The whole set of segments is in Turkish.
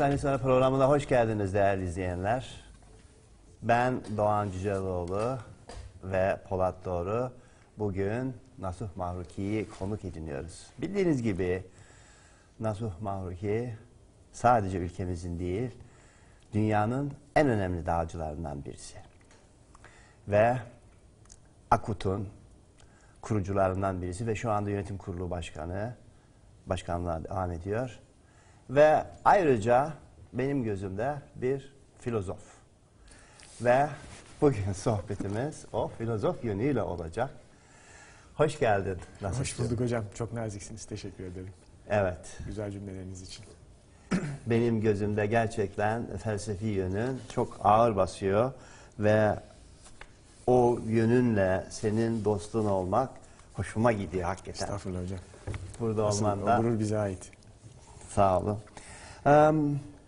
İnsan İnsanı programına hoş geldiniz değerli izleyenler. Ben Doğan Cüceloğlu ve Polat Doğru bugün Nasuh Mahruki'yi konuk ediniyoruz. Bildiğiniz gibi Nasuh Mahruki sadece ülkemizin değil, dünyanın en önemli dağcılarından birisi. Ve Akut'un kurucularından birisi ve şu anda yönetim kurulu başkanı, başkanlığa devam ediyor. Ve ayrıca benim gözümde bir filozof. Ve bugün sohbetimiz o filozof yönüyle olacak. Hoş geldin. Hoş Nasılsın? bulduk hocam. Çok naziksiniz. Teşekkür ederim. Evet. Güzel cümleleriniz için. Benim gözümde gerçekten felsefi yönün çok ağır basıyor ve o yönünle senin dostun olmak hoşuma gidiyor hakikaten. Estağfurullah hocam. Burada Asıl olman da gurur bize ait. Sağ olun. Eee,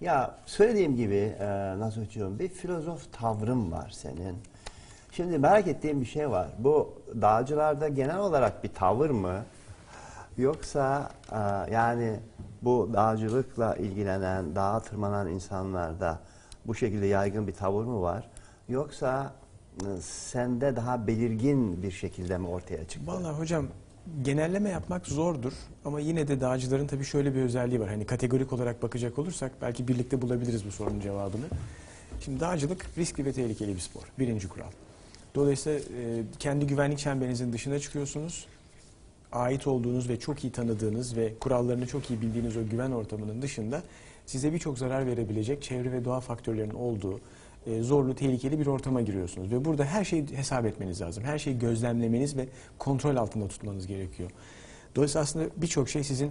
ya söylediğim gibi e, Nasuhcuğum bir filozof tavrın var senin. Şimdi merak ettiğim bir şey var. Bu dağcılarda genel olarak bir tavır mı? Yoksa e, yani bu dağcılıkla ilgilenen, dağa tırmanan insanlarda bu şekilde yaygın bir tavır mı var? Yoksa e, sende daha belirgin bir şekilde mi ortaya çıktı? Vallahi hocam genelleme yapmak zordur ama yine de dağcıların tabii şöyle bir özelliği var. Hani kategorik olarak bakacak olursak belki birlikte bulabiliriz bu sorunun cevabını. Şimdi dağcılık riskli ve tehlikeli bir spor. Birinci kural. Dolayısıyla e, kendi güvenlik çemberinizin dışına çıkıyorsunuz. Ait olduğunuz ve çok iyi tanıdığınız ve kurallarını çok iyi bildiğiniz o güven ortamının dışında size birçok zarar verebilecek çevre ve doğa faktörlerinin olduğu e, zorlu, tehlikeli bir ortama giriyorsunuz. Ve burada her şeyi hesap etmeniz lazım. Her şeyi gözlemlemeniz ve kontrol altında tutmanız gerekiyor. Dolayısıyla aslında birçok şey sizin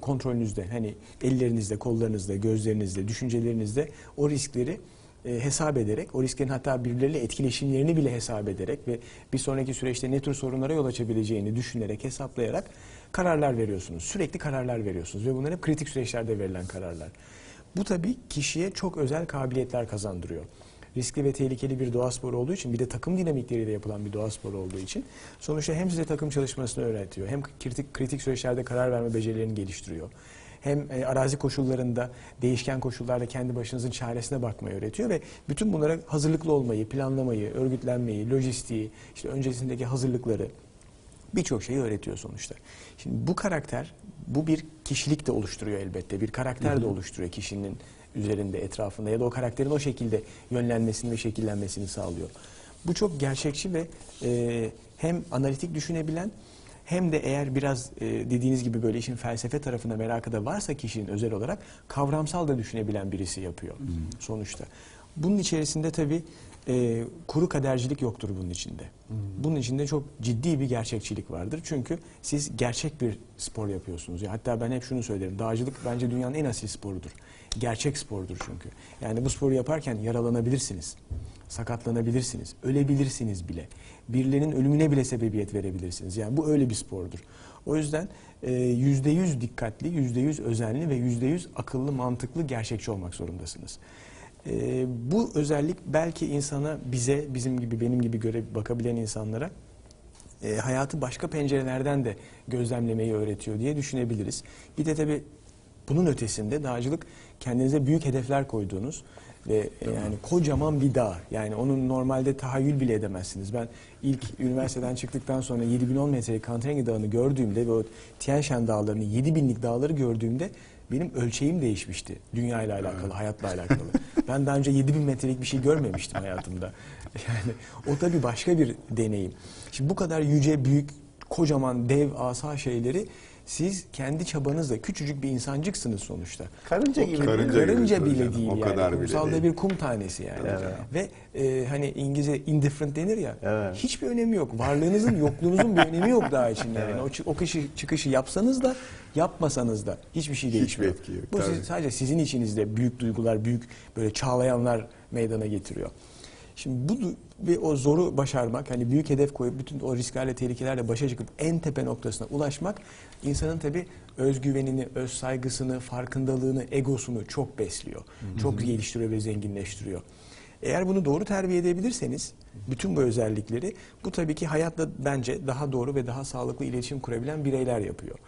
kontrolünüzde. Hani ellerinizde, kollarınızda, gözlerinizde, düşüncelerinizde o riskleri e, hesap ederek, o risklerin hatta birbirleriyle etkileşimlerini bile hesap ederek ve bir sonraki süreçte ne tür sorunlara yol açabileceğini düşünerek, hesaplayarak kararlar veriyorsunuz. Sürekli kararlar veriyorsunuz ve bunlar hep kritik süreçlerde verilen kararlar. Bu tabii kişiye çok özel kabiliyetler kazandırıyor. Riskli ve tehlikeli bir doğa sporu olduğu için bir de takım dinamikleriyle yapılan bir doğa sporu olduğu için sonuçta hem size takım çalışmasını öğretiyor hem kritik, kritik süreçlerde karar verme becerilerini geliştiriyor. Hem e, arazi koşullarında değişken koşullarda kendi başınızın çaresine bakmayı öğretiyor ve bütün bunlara hazırlıklı olmayı, planlamayı, örgütlenmeyi, lojistiği, işte öncesindeki hazırlıkları birçok şeyi öğretiyor sonuçta. Şimdi bu karakter, bu bir kişilik de oluşturuyor elbette. Bir karakter de oluşturuyor kişinin üzerinde, etrafında ya da o karakterin o şekilde yönlenmesini ve şekillenmesini sağlıyor. Bu çok gerçekçi ve e, hem analitik düşünebilen hem de eğer biraz e, dediğiniz gibi böyle işin felsefe tarafına merakı da varsa kişinin özel olarak kavramsal da düşünebilen birisi yapıyor sonuçta. Bunun içerisinde tabii e, kuru kadercilik yoktur bunun içinde. Bunun içinde çok ciddi bir gerçekçilik vardır. Çünkü siz gerçek bir spor yapıyorsunuz. Ya hatta ben hep şunu söylerim. Dağcılık bence dünyanın en asil sporudur. Gerçek spordur çünkü. Yani bu sporu yaparken yaralanabilirsiniz. Sakatlanabilirsiniz. Ölebilirsiniz bile. Birilerinin ölümüne bile sebebiyet verebilirsiniz. Yani bu öyle bir spordur. O yüzden e, yüzde yüz dikkatli, yüzde yüz özenli ve yüzde yüz akıllı, mantıklı, gerçekçi olmak zorundasınız. Ee, bu özellik belki insana, bize, bizim gibi, benim gibi göre bakabilen insanlara e, hayatı başka pencerelerden de gözlemlemeyi öğretiyor diye düşünebiliriz. Bir de tabii bunun ötesinde dağcılık kendinize büyük hedefler koyduğunuz ve e, yani kocaman bir dağ. Yani onun normalde tahayyül bile edemezsiniz. Ben ilk üniversiteden çıktıktan sonra 7010 metrelik Kantrengi Dağı'nı gördüğümde ve o Tien Shan dağlarını 7000'lik dağları gördüğümde benim ölçeğim değişmişti. Dünya ile alakalı, hayatla alakalı. Ben daha önce 7000 metrelik bir şey görmemiştim hayatımda. Yani o tabii başka bir deneyim. Şimdi bu kadar yüce, büyük, kocaman, dev, asa şeyleri siz kendi çabanızla küçücük bir insancıksınız sonuçta. Karınca gibi. Karınca, Karınca bile canım, değil o yani. kadar bile Kumsalda değil. bir kum tanesi yani. Ve e, hani İngilizce indifferent denir ya. Evet. Hiçbir önemi yok. Varlığınızın, yokluğunuzun bir önemi yok daha içinde. Yani o, o kışı, çıkışı yapsanız da yapmasanız da hiçbir şey değişmiyor. etki yok, Bu tabii. siz- sadece sizin içinizde büyük duygular, büyük böyle çağlayanlar meydana getiriyor. Şimdi bu ve o zoru başarmak, hani büyük hedef koyup bütün o risklerle, tehlikelerle başa çıkıp en tepe noktasına ulaşmak insanın tabii özgüvenini, öz saygısını, farkındalığını, egosunu çok besliyor. Çok geliştiriyor ve zenginleştiriyor. Eğer bunu doğru terbiye edebilirseniz bütün bu özellikleri bu tabii ki hayatla bence daha doğru ve daha sağlıklı iletişim kurabilen bireyler yapıyor.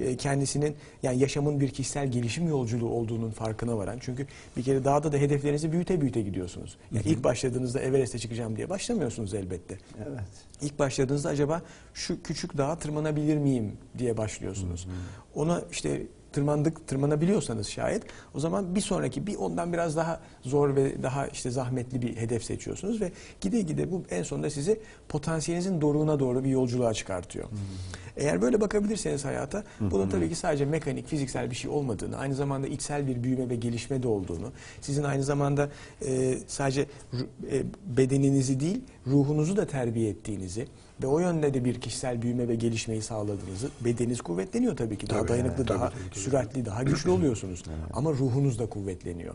E, Kendisinin yani yaşamın bir kişisel gelişim yolculuğu olduğunun farkına varan. Çünkü bir kere dağda da hedeflerinizi büyüte büyüte gidiyorsunuz. Yani ilk başladığınızda Everest'e çıkacağım diye başlamıyorsunuz elbette. Evet. İlk başladığınızda acaba şu küçük dağa tırmanabilir miyim diye başlıyorsunuz. Ona işte tırmandık tırmanabiliyorsanız şayet o zaman bir sonraki bir ondan biraz daha zor ve daha işte zahmetli bir hedef seçiyorsunuz ve gide gide bu en sonunda sizi potansiyelinizin doruğuna doğru bir yolculuğa çıkartıyor. Eğer böyle bakabilirseniz hayata bunun tabii ki sadece mekanik, fiziksel bir şey olmadığını, aynı zamanda içsel bir büyüme ve gelişme de olduğunu, sizin aynı zamanda e, sadece e, bedeninizi değil, ruhunuzu da terbiye ettiğinizi ve o yönde de bir kişisel büyüme ve gelişmeyi sağladığınızı, bedeniniz kuvvetleniyor tabii ki. Daha Tabii, dayanıklı, evet, daha tabii, tabii, tabii. süratli, daha güçlü oluyorsunuz. Ama ruhunuz da kuvvetleniyor.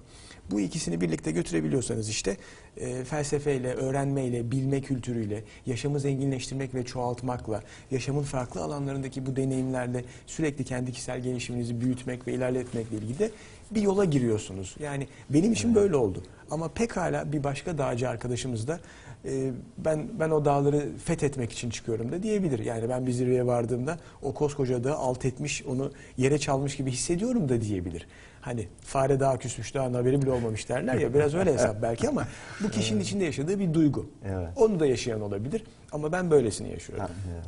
Bu ikisini birlikte götürebiliyorsanız işte e, felsefeyle, öğrenmeyle, bilme kültürüyle, yaşamı zenginleştirmek ve çoğaltmakla, yaşamın farklı alanlarındaki bu deneyimlerle sürekli kendi kişisel gelişiminizi büyütmek ve ilerletmekle ilgili de bir yola giriyorsunuz. Yani benim işim böyle oldu. Ama pekala bir başka dağcı arkadaşımız da e, ben ben o dağları fethetmek için çıkıyorum da diyebilir. Yani ben bir zirveye vardığımda o koskoca dağı alt etmiş, onu yere çalmış gibi hissediyorum da diyebilir. Hani fare daha küsmüş, daha haberi bile olmamış derler ya. Biraz öyle hesap belki ama bu kişinin içinde yaşadığı bir duygu. Evet. Onu da yaşayan olabilir ama ben böylesini yaşıyorum. Ha, evet.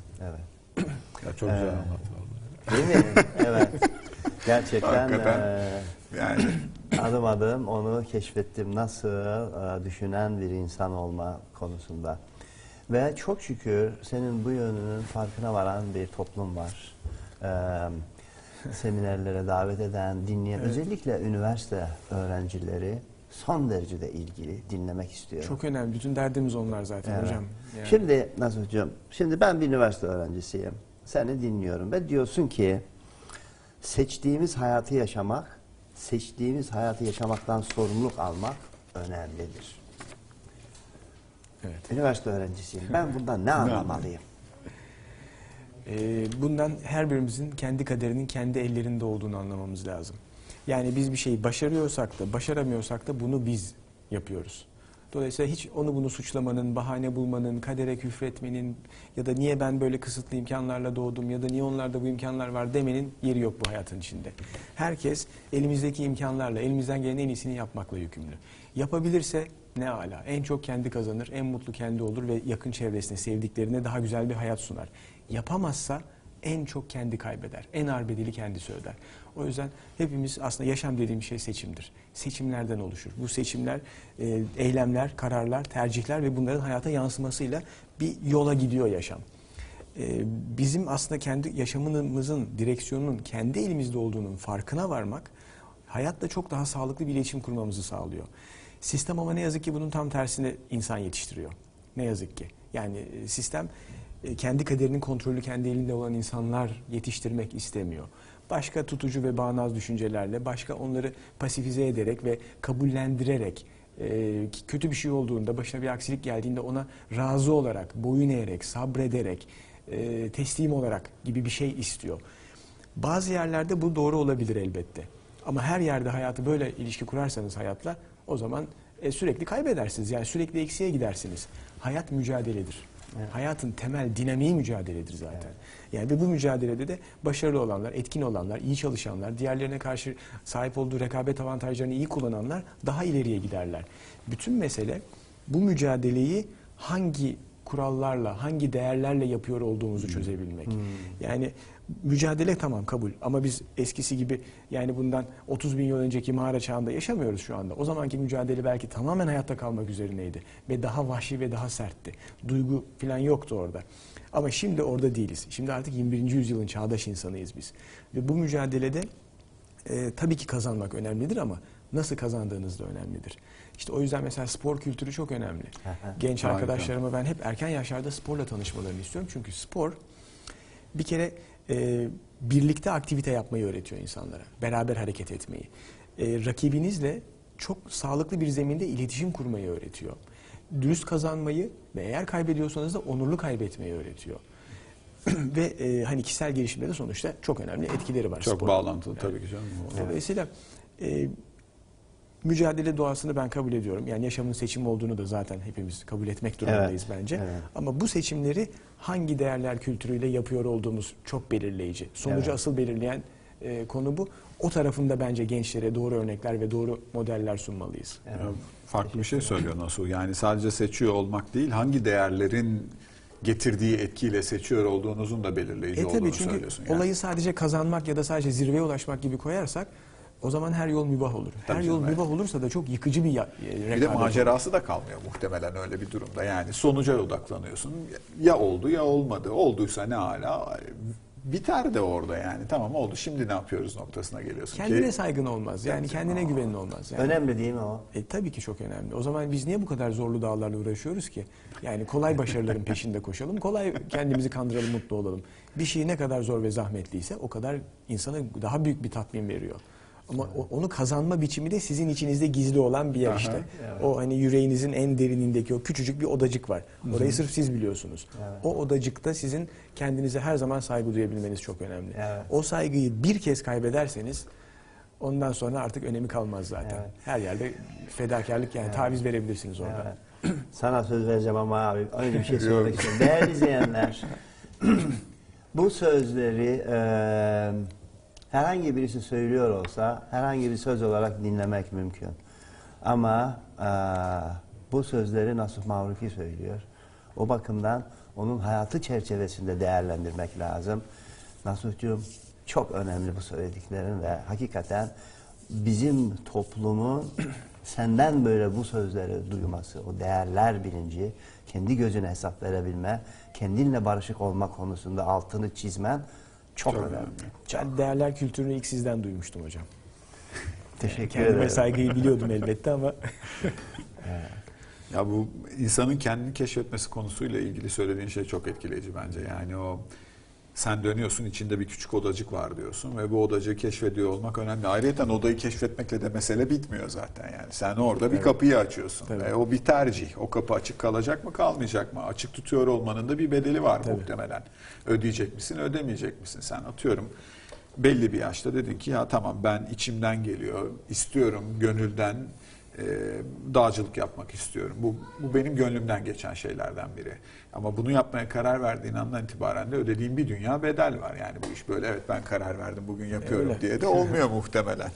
evet. Ya çok güzel anlattın. Değil mi? evet. Gerçekten Hakikaten. eee, Yani adım adım onu keşfettim. Nasıl eee, düşünen bir insan olma konusunda. Ve çok şükür senin bu yönünün farkına varan bir toplum var. Eee, seminerlere davet eden, dinleyen, özellikle üniversite öğrencileri son derecede ilgili dinlemek istiyor. Çok önemli. Bütün derdimiz onlar zaten Evet. hocam. Yani. Şimdi nasıl hocam? Şimdi ben bir üniversite öğrencisiyim. Seni dinliyorum ve diyorsun ki seçtiğimiz hayatı yaşamak, seçtiğimiz hayatı yaşamaktan sorumluluk almak önemlidir. Evet. Üniversite öğrencisiyim. Ben bundan ne anlamalıyım? Ee, bundan her birimizin kendi kaderinin kendi ellerinde olduğunu anlamamız lazım. Yani biz bir şeyi başarıyorsak da başaramıyorsak da bunu biz yapıyoruz. Dolayısıyla hiç onu bunu suçlamanın, bahane bulmanın, kadere küfretmenin ya da niye ben böyle kısıtlı imkanlarla doğdum ya da niye onlarda bu imkanlar var demenin yeri yok bu hayatın içinde. Herkes elimizdeki imkanlarla, elimizden gelen en iyisini yapmakla yükümlü. Yapabilirse ne ala. En çok kendi kazanır, en mutlu kendi olur ve yakın çevresine, sevdiklerine daha güzel bir hayat sunar. Yapamazsa en çok kendi kaybeder. En ağır bedeli kendisi öder. O yüzden hepimiz aslında yaşam dediğim şey seçimdir. Seçimlerden oluşur. Bu seçimler, e, eylemler, kararlar, tercihler ve bunların hayata yansımasıyla bir yola gidiyor yaşam. E, bizim aslında kendi yaşamımızın direksiyonunun kendi elimizde olduğunun farkına varmak hayatla çok daha sağlıklı bir iletişim kurmamızı sağlıyor. Sistem ama ne yazık ki bunun tam tersini insan yetiştiriyor. Ne yazık ki. Yani e, sistem kendi kaderinin kontrolü kendi elinde olan insanlar yetiştirmek istemiyor. Başka tutucu ve bağnaz düşüncelerle, başka onları pasifize ederek ve kabullendirerek, e, kötü bir şey olduğunda, başına bir aksilik geldiğinde ona razı olarak, boyun eğerek, sabrederek, e, teslim olarak gibi bir şey istiyor. Bazı yerlerde bu doğru olabilir elbette. Ama her yerde hayatı böyle ilişki kurarsanız hayatla o zaman e, sürekli kaybedersiniz. Yani sürekli eksiye gidersiniz. Hayat mücadeledir. Hayatın temel dinamiği mücadeledir zaten. Yani ve bu mücadelede de başarılı olanlar, etkin olanlar, iyi çalışanlar, diğerlerine karşı sahip olduğu rekabet avantajlarını iyi kullananlar daha ileriye giderler. Bütün mesele bu mücadeleyi hangi kurallarla, hangi değerlerle yapıyor olduğumuzu çözebilmek. Yani mücadele tamam kabul ama biz eskisi gibi yani bundan 30 bin yıl önceki mağara çağında yaşamıyoruz şu anda. O zamanki mücadele belki tamamen hayatta kalmak üzerineydi ve daha vahşi ve daha sertti. Duygu falan yoktu orada. Ama şimdi orada değiliz. Şimdi artık 21. yüzyılın çağdaş insanıyız biz. Ve bu mücadelede e, tabii ki kazanmak önemlidir ama nasıl kazandığınız da önemlidir. İşte o yüzden mesela spor kültürü çok önemli. Genç Harika. arkadaşlarıma ben hep erken yaşlarda sporla tanışmalarını istiyorum. Çünkü spor bir kere e, birlikte aktivite yapmayı öğretiyor insanlara. Beraber hareket etmeyi. E, rakibinizle çok sağlıklı bir zeminde iletişim kurmayı öğretiyor. Dürüst kazanmayı ve eğer kaybediyorsanız da onurlu kaybetmeyi öğretiyor. ve e, hani kişisel gelişimde de sonuçta çok önemli etkileri var Çok sporun. bağlantılı tabii ki canım. Dolayısıyla e, mücadele doğasını ben kabul ediyorum. Yani yaşamın seçim olduğunu da zaten hepimiz kabul etmek durumundayız bence. evet. Ama bu seçimleri hangi değerler kültürüyle yapıyor olduğumuz çok belirleyici. Sonucu Evet. asıl belirleyen e, konu bu. O tarafında bence gençlere doğru örnekler ve doğru modeller sunmalıyız. Evet. Farklı bir şey söylüyor Nasuh. Yani sadece seçiyor olmak değil, hangi değerlerin getirdiği etkiyle seçiyor olduğunuzun da belirleyici E olduğunu tabii çünkü söylüyorsun. Yani. olayı sadece kazanmak ya da sadece zirveye ulaşmak gibi koyarsak o zaman her yol mübah olur. Tabii her yol mübah olursa da çok yıkıcı bir ya, e, Bir de rekabet olur. macerası da kalmıyor muhtemelen öyle bir durumda. Yani sonuca odaklanıyorsun. Ya oldu ya olmadı. Olduysa ne hala biter de orada yani. Tamam oldu şimdi ne yapıyoruz noktasına geliyorsun Kendine ki. saygın olmaz. Yani kendine güvenin olmaz. Yani. Önemli değil mi o? E, tabii ki çok önemli. O zaman biz niye bu kadar zorlu dağlarla uğraşıyoruz ki? Yani kolay başarıların peşinde koşalım, kolay kendimizi kandıralım, mutlu olalım. Bir şey ne kadar zor ve zahmetliyse o kadar insana daha büyük bir tatmin veriyor. Ama o- onu kazanma biçimi de sizin içinizde gizli olan bir yer Aha, işte. evet. O hani yüreğinizin en derinindeki o küçücük bir odacık var. Orayı sırf siz biliyorsunuz. Evet. O odacıkta sizin kendinize her zaman saygı duyabilmeniz çok önemli. Evet. O saygıyı bir kez kaybederseniz ondan sonra artık önemi kalmaz zaten. Evet. Her yerde fedakarlık yani taviz verebilirsiniz orada. Evet. Sana söz vereceğim ama abi önce bir şey söylemek istiyorum. Değerli izleyenler, bu sözleri e, herhangi birisi söylüyor olsa herhangi bir söz olarak dinlemek mümkün. Ama e, bu sözleri Nasuh Mavruki söylüyor. O bakımdan onun hayatı çerçevesinde değerlendirmek lazım. Nasuhcuğum çok önemli bu söylediklerin ve hakikaten bizim toplumun senden böyle bu sözleri duyması, o değerler bilinci, kendi gözüne hesap verebilme, kendinle barışık olma konusunda altını çizmen çok, Çok önemli. önemli. Ben değerler kültürünü ilk sizden duymuştum hocam. Teşekkür Kendime ederim. saygıyı biliyordum elbette ama Ya bu insanın kendini keşfetmesi konusuyla ilgili söylediğin şey çok etkileyici bence. Yani o sen dönüyorsun içinde bir küçük odacık var diyorsun ve bu odacığı keşfediyor olmak önemli. Ayrıca odayı keşfetmekle de mesele bitmiyor zaten yani. Sen orada bir Evet. kapıyı açıyorsun Tabii. ve o bir tercih. O kapı açık kalacak mı kalmayacak mı? Açık tutuyor olmanın da bir bedeli var Tabii. muhtemelen. Ödeyecek misin ödemeyecek misin? Sen atıyorum belli bir yaşta dedin ki ya tamam ben içimden geliyor, istiyorum gönülden e, dağcılık yapmak istiyorum. Bu, bu benim gönlümden geçen şeylerden biri. Ama bunu yapmaya karar verdiğin andan itibaren de ödediğin bir dünya bedel var. Yani bu iş böyle evet ben karar verdim bugün yapıyorum Öyle. diye de olmuyor muhtemelen.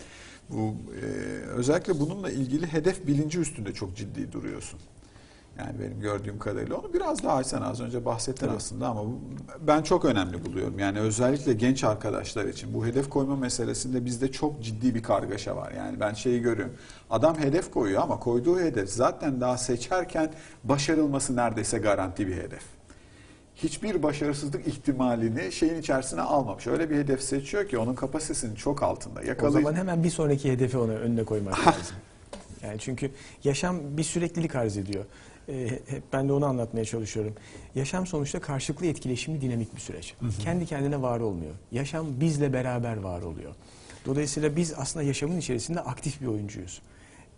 Bu e, özellikle bununla ilgili hedef bilinci üstünde çok ciddi duruyorsun. Yani benim gördüğüm kadarıyla onu biraz daha sen az önce bahsettin Tabii. aslında ama ben çok önemli buluyorum. Yani özellikle genç arkadaşlar için bu hedef koyma meselesinde bizde çok ciddi bir kargaşa var. Yani ben şeyi görüyorum. Adam hedef koyuyor ama koyduğu hedef zaten daha seçerken başarılması neredeyse garanti bir hedef. Hiçbir başarısızlık ihtimalini şeyin içerisine almamış. Öyle bir hedef seçiyor ki onun kapasitesinin çok altında. o Yakalayıcı- zaman hemen bir sonraki hedefi ona önüne koymak lazım. Yani çünkü yaşam bir süreklilik arz ediyor. Ee, hep ben de onu anlatmaya çalışıyorum. Yaşam sonuçta karşılıklı etkileşimli dinamik bir süreç. Kendi kendine var olmuyor. Yaşam bizle beraber var oluyor. Dolayısıyla biz aslında yaşamın içerisinde aktif bir oyuncuyuz.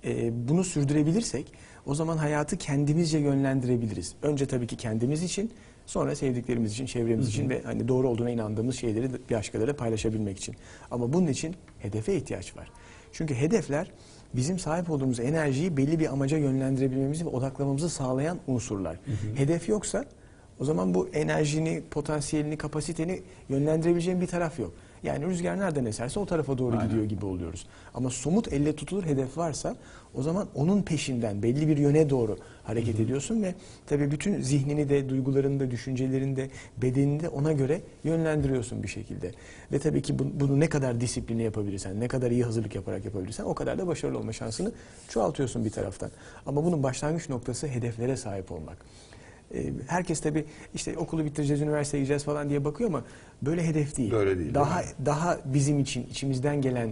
Ee, bunu sürdürebilirsek o zaman hayatı kendimizce yönlendirebiliriz. Önce tabii ki kendimiz için, sonra sevdiklerimiz için, çevremiz için ve hani doğru olduğuna inandığımız şeyleri başkalarıyla paylaşabilmek için. Ama bunun için hedefe ihtiyaç var. Çünkü hedefler bizim sahip olduğumuz enerjiyi belli bir amaca yönlendirebilmemizi ve odaklamamızı sağlayan unsurlar. Hedef yoksa o zaman bu enerjini, potansiyelini, kapasiteni yönlendirebileceğin bir taraf yok. Yani rüzgar nereden eserse o tarafa doğru Aynen. gidiyor gibi oluyoruz. Ama somut elle tutulur hedef varsa o zaman onun peşinden belli bir yöne doğru hareket ediyorsun ve tabii bütün zihnini de, duygularını da, düşüncelerini de, bedenini de ona göre yönlendiriyorsun bir şekilde. Ve tabii ki bu- bunu ne kadar disiplinli yapabilirsen, ne kadar iyi hazırlık yaparak yapabilirsen o kadar da başarılı olma şansını çoğaltıyorsun bir taraftan. Ama bunun başlangıç noktası hedeflere sahip olmak. Herkes tabii işte okulu bitireceğiz, üniversiteye gideceğiz falan diye bakıyor ama böyle hedef değil. Böyle değil, Daha değil daha bizim için, içimizden gelen